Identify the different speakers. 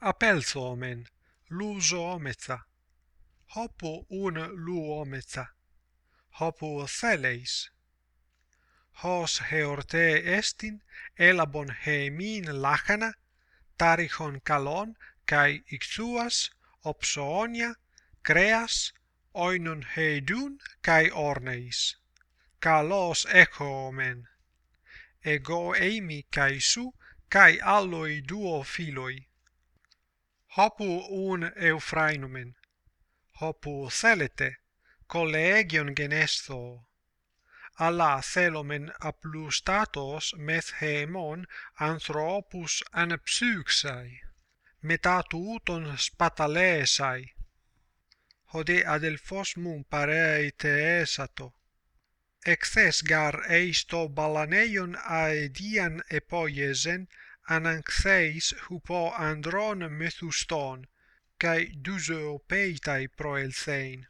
Speaker 1: apels omen, luso ometsa, hopo un lu ometsa, hopo theleis. Hos heorte estin, elabon hemin lachana, tarihon kalon, kai ixuas, opsoonia, creas, oinon heidun, kai orneis. Kalos echo omen. Ego eimi kai su, kai alloi duo filoi. hopu un eufrainomen hopu thelete collegion genestho alla thelomen aplustatos meth hemon anthropus anapsuxai meta tuton spatalesai hode adelphos mun parei theesato Εχθες γαρ eis to balaneion aedian epoiesen ananxeis hupo andron methuston kai duzo peitai proelthein